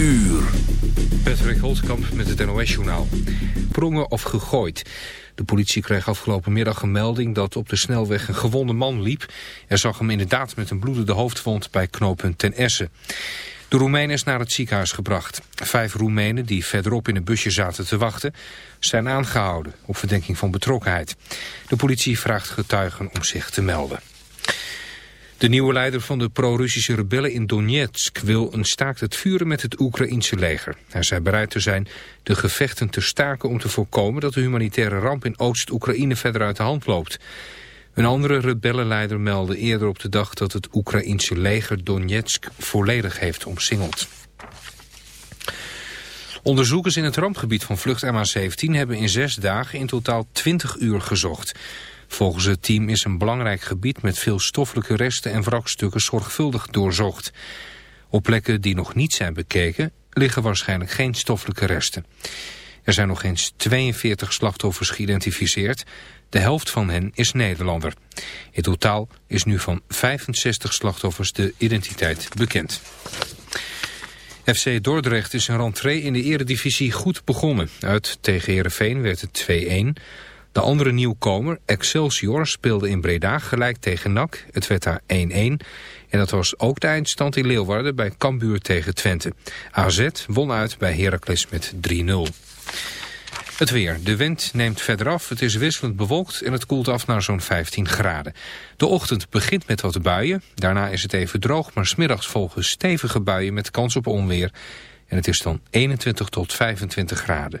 uur. Patrick Holtkamp met het NOS-journaal. Prongen of gegooid. De politie kreeg afgelopen middag een melding dat op de snelweg een gewonde man liep. Er zag hem inderdaad met een bloedende hoofdwond bij knooppunt Ten Essen. De Roemeen is naar het ziekenhuis gebracht. Vijf Roemenen die verderop in een busje zaten te wachten... zijn aangehouden op verdenking van betrokkenheid. De politie vraagt getuigen om zich te melden. De nieuwe leider van de pro-Russische rebellen in Donetsk wil een staakt het vuren met het Oekraïense leger. Hij zei bereid te zijn de gevechten te staken om te voorkomen dat de humanitaire ramp in Oost-Oekraïne verder uit de hand loopt. Een andere rebellenleider meldde eerder op de dag dat het Oekraïense leger Donetsk volledig heeft omsingeld. Onderzoekers in het rampgebied van vlucht MH17 hebben in zes dagen in totaal 20 uur gezocht. Volgens het team is een belangrijk gebied met veel stoffelijke resten en wrakstukken zorgvuldig doorzocht. Op plekken die nog niet zijn bekeken liggen waarschijnlijk geen stoffelijke resten. Er zijn nog eens 42 slachtoffers geïdentificeerd. De helft van hen is Nederlander. In totaal is nu van 65 slachtoffers de identiteit bekend. FC Dordrecht is een rentree in de eredivisie goed begonnen. Uit tegen Heerenveen werd het 2-1. De andere nieuwkomer, Excelsior, speelde in Breda gelijk tegen NAC. Het werd daar 1-1. En dat was ook de eindstand in Leeuwarden bij Cambuur tegen Twente. AZ won uit bij Heracles met 3-0. Het weer. De wind neemt verder af. Het is wisselend bewolkt en het koelt af naar zo'n 15 graden. De ochtend begint met wat buien. Daarna is het even droog, maar smiddags volgen stevige buien met kans op onweer. En het is dan 21 tot 25 graden.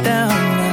Down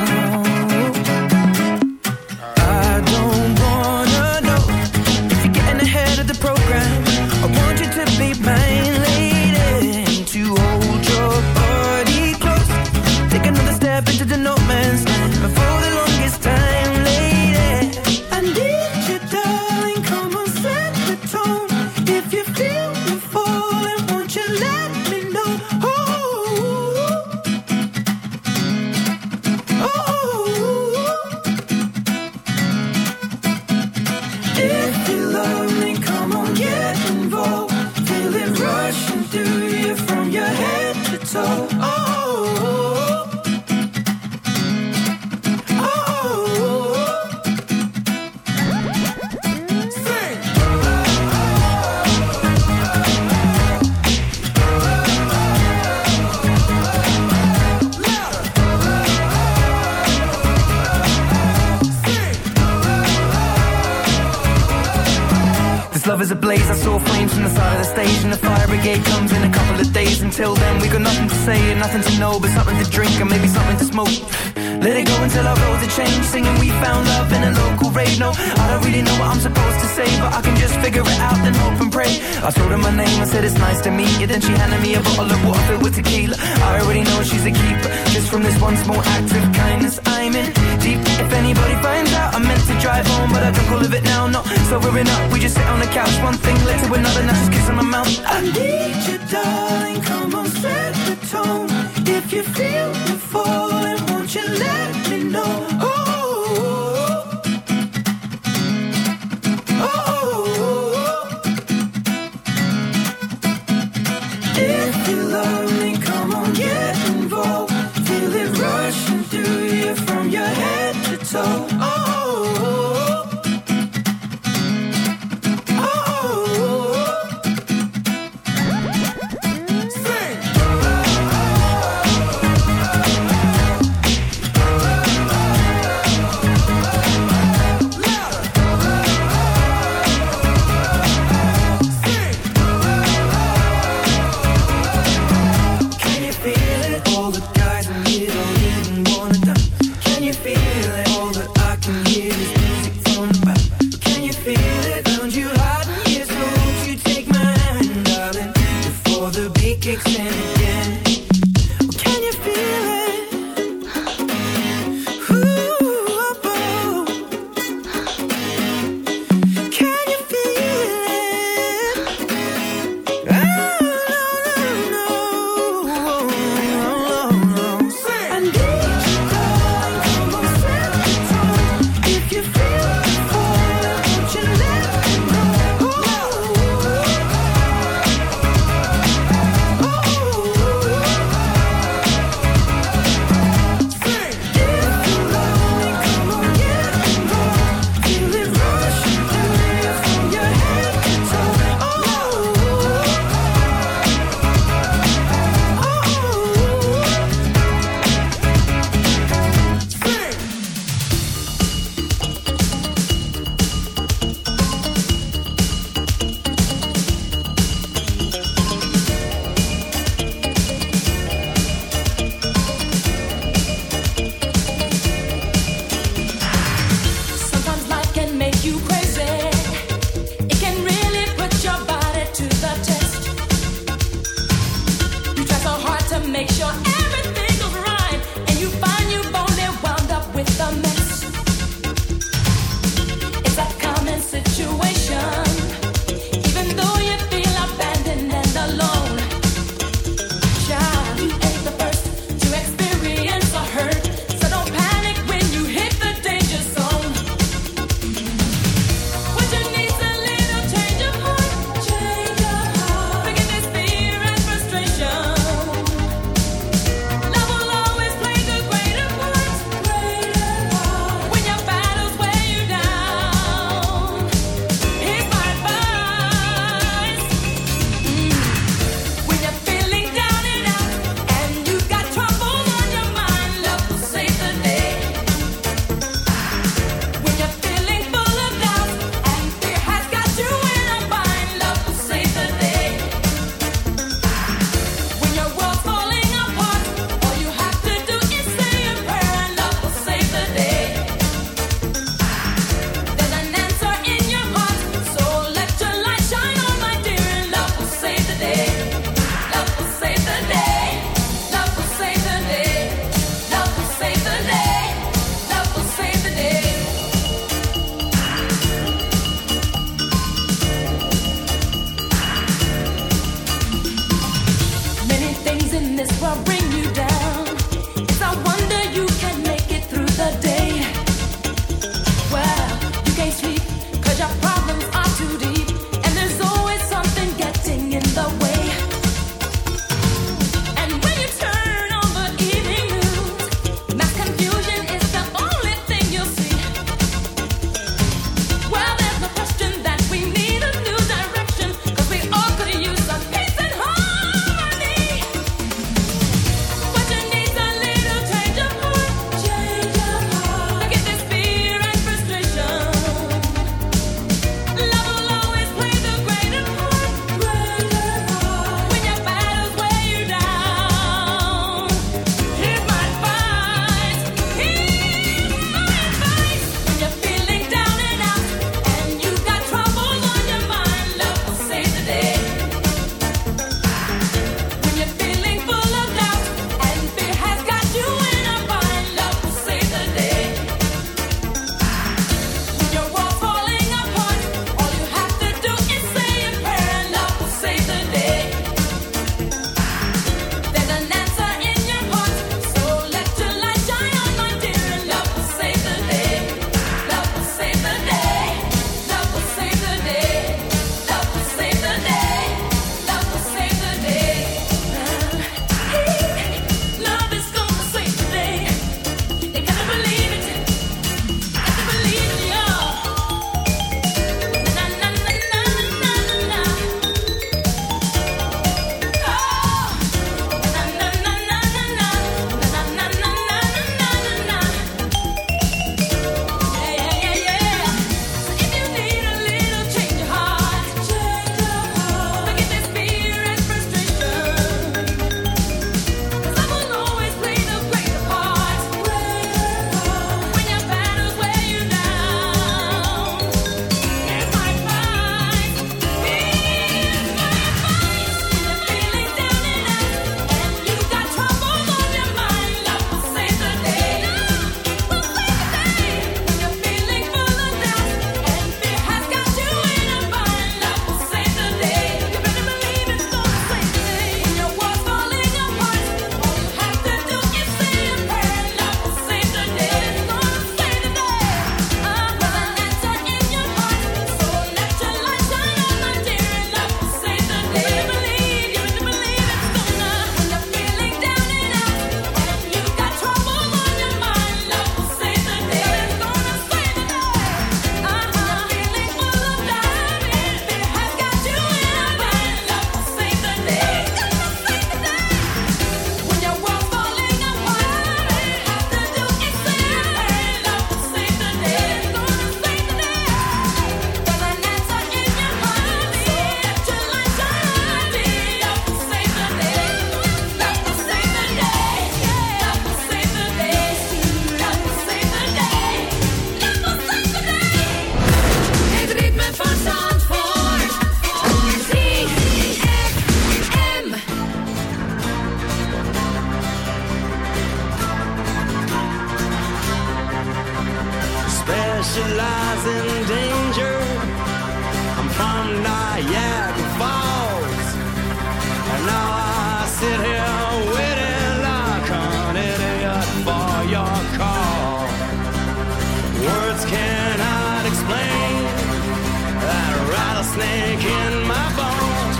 in my bones.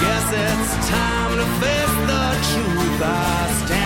Guess it's time to face the truth. I stand.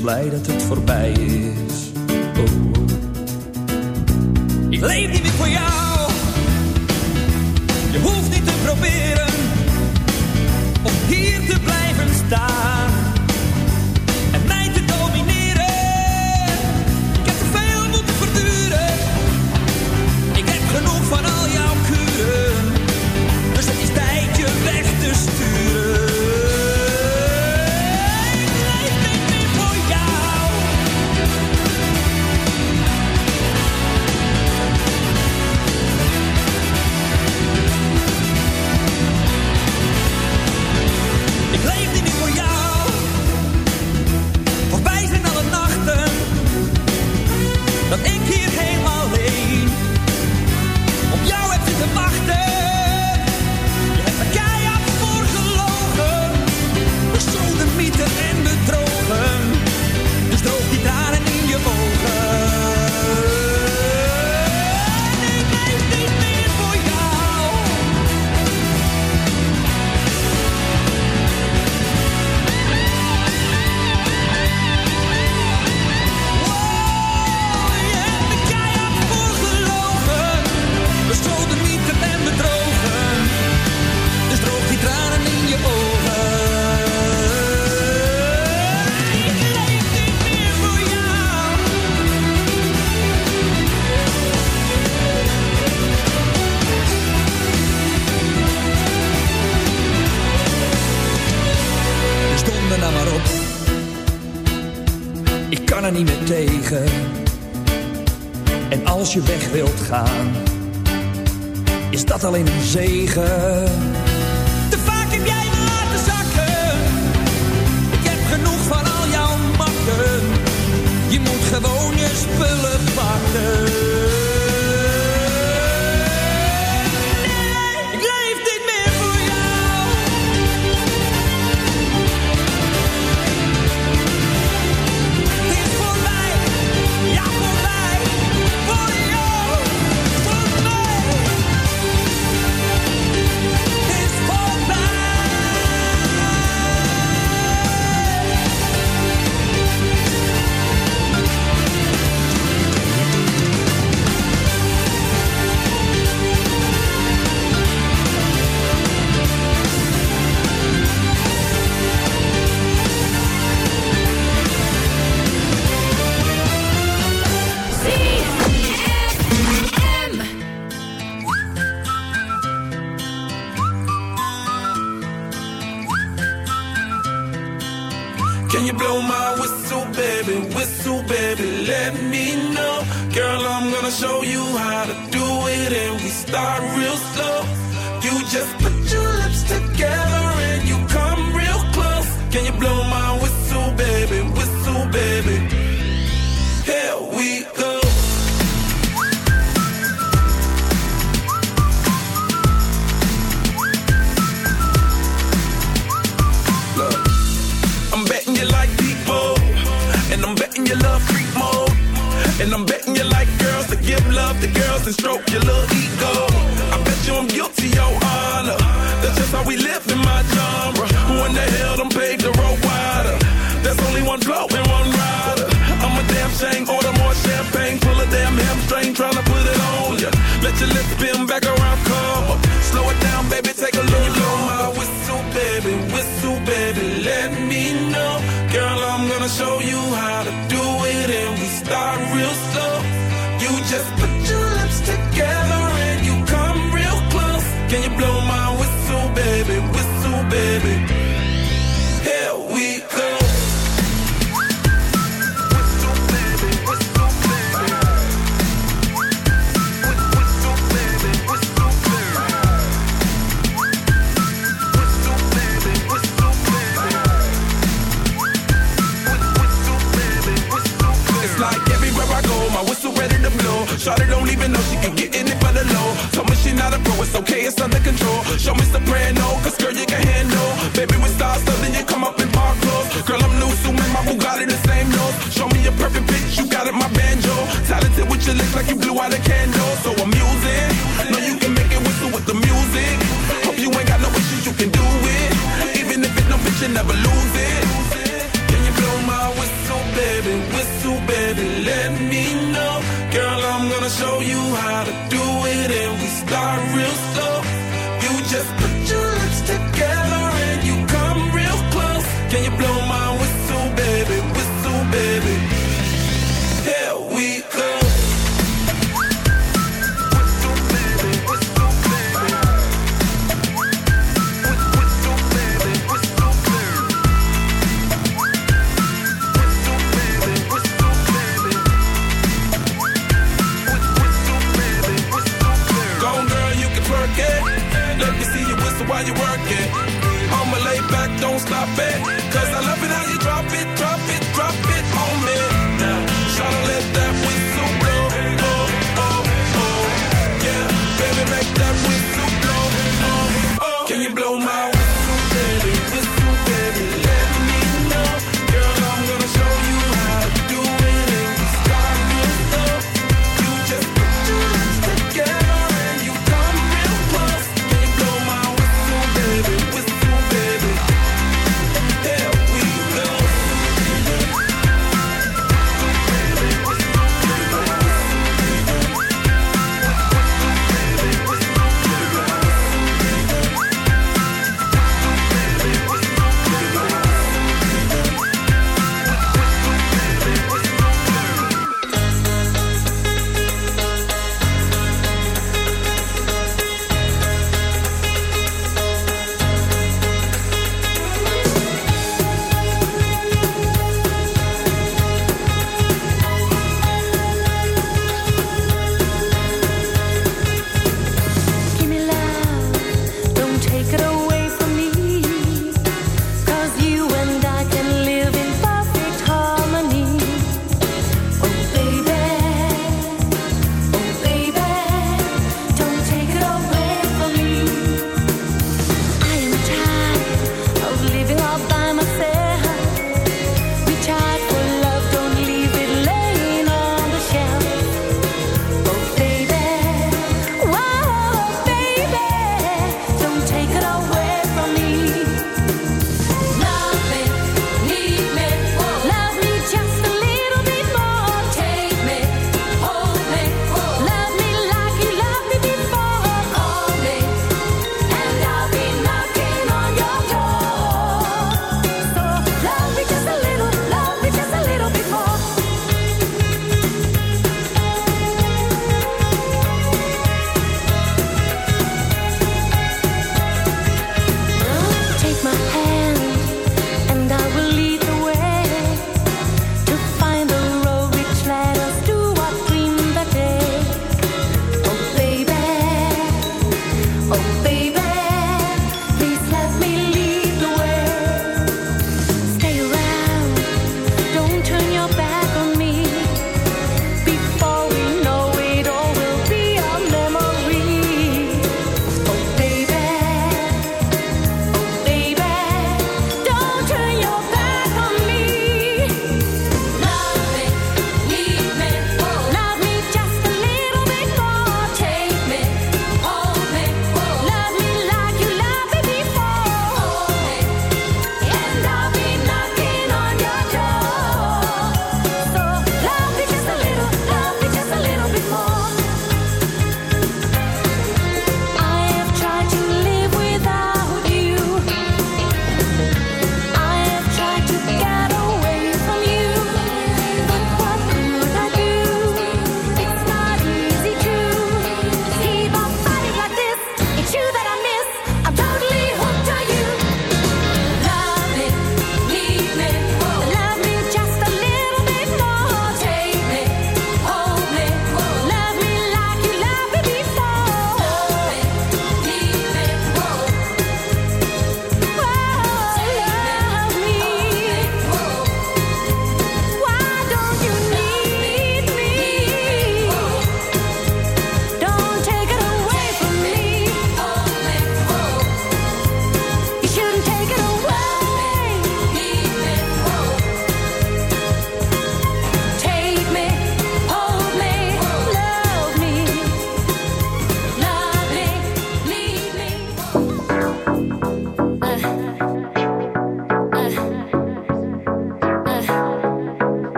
blij dat het voorbij is.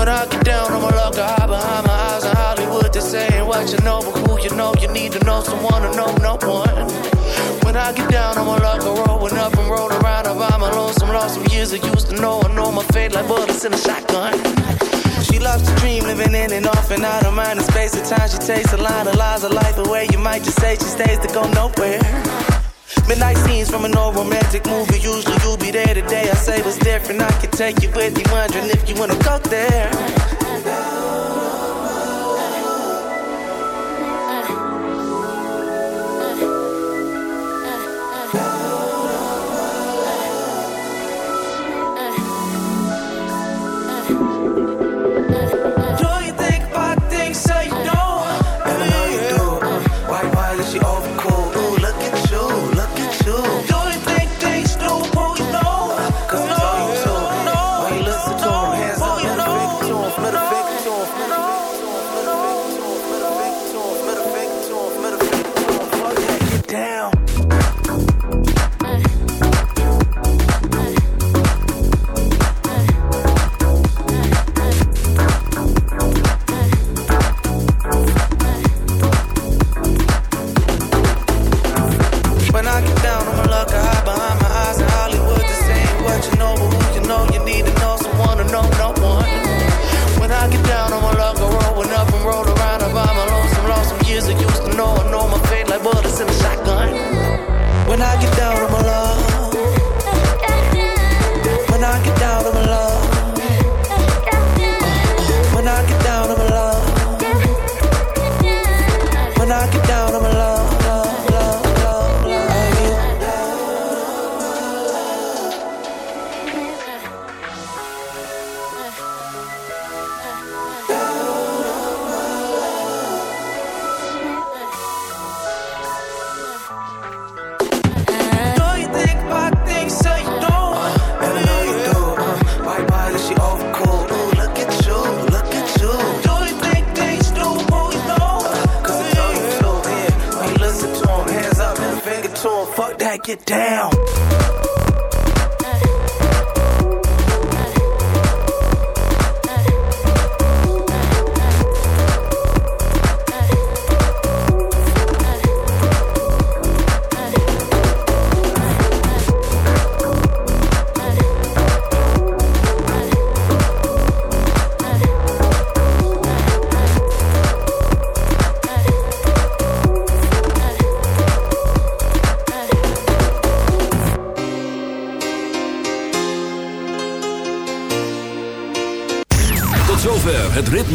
When I get down on my luck, I hide behind my eyes in Hollywood. They're saying what you know, but who you know, you need to know someone to know no one. When I get down on my luck, I rollin' up and roll around. I by my lonesome, lost some years I used to know. I know my fate like bullets in a shotgun. She loves to dream, living in and off and out of mind and space. At time, she takes a line of lies of life away. You might just say she stays to go nowhere. Midnight scenes from an old romantic movie. Usually you'll be there today. I say what's different. I can take you with me, wondering if you wanna go there.